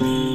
you.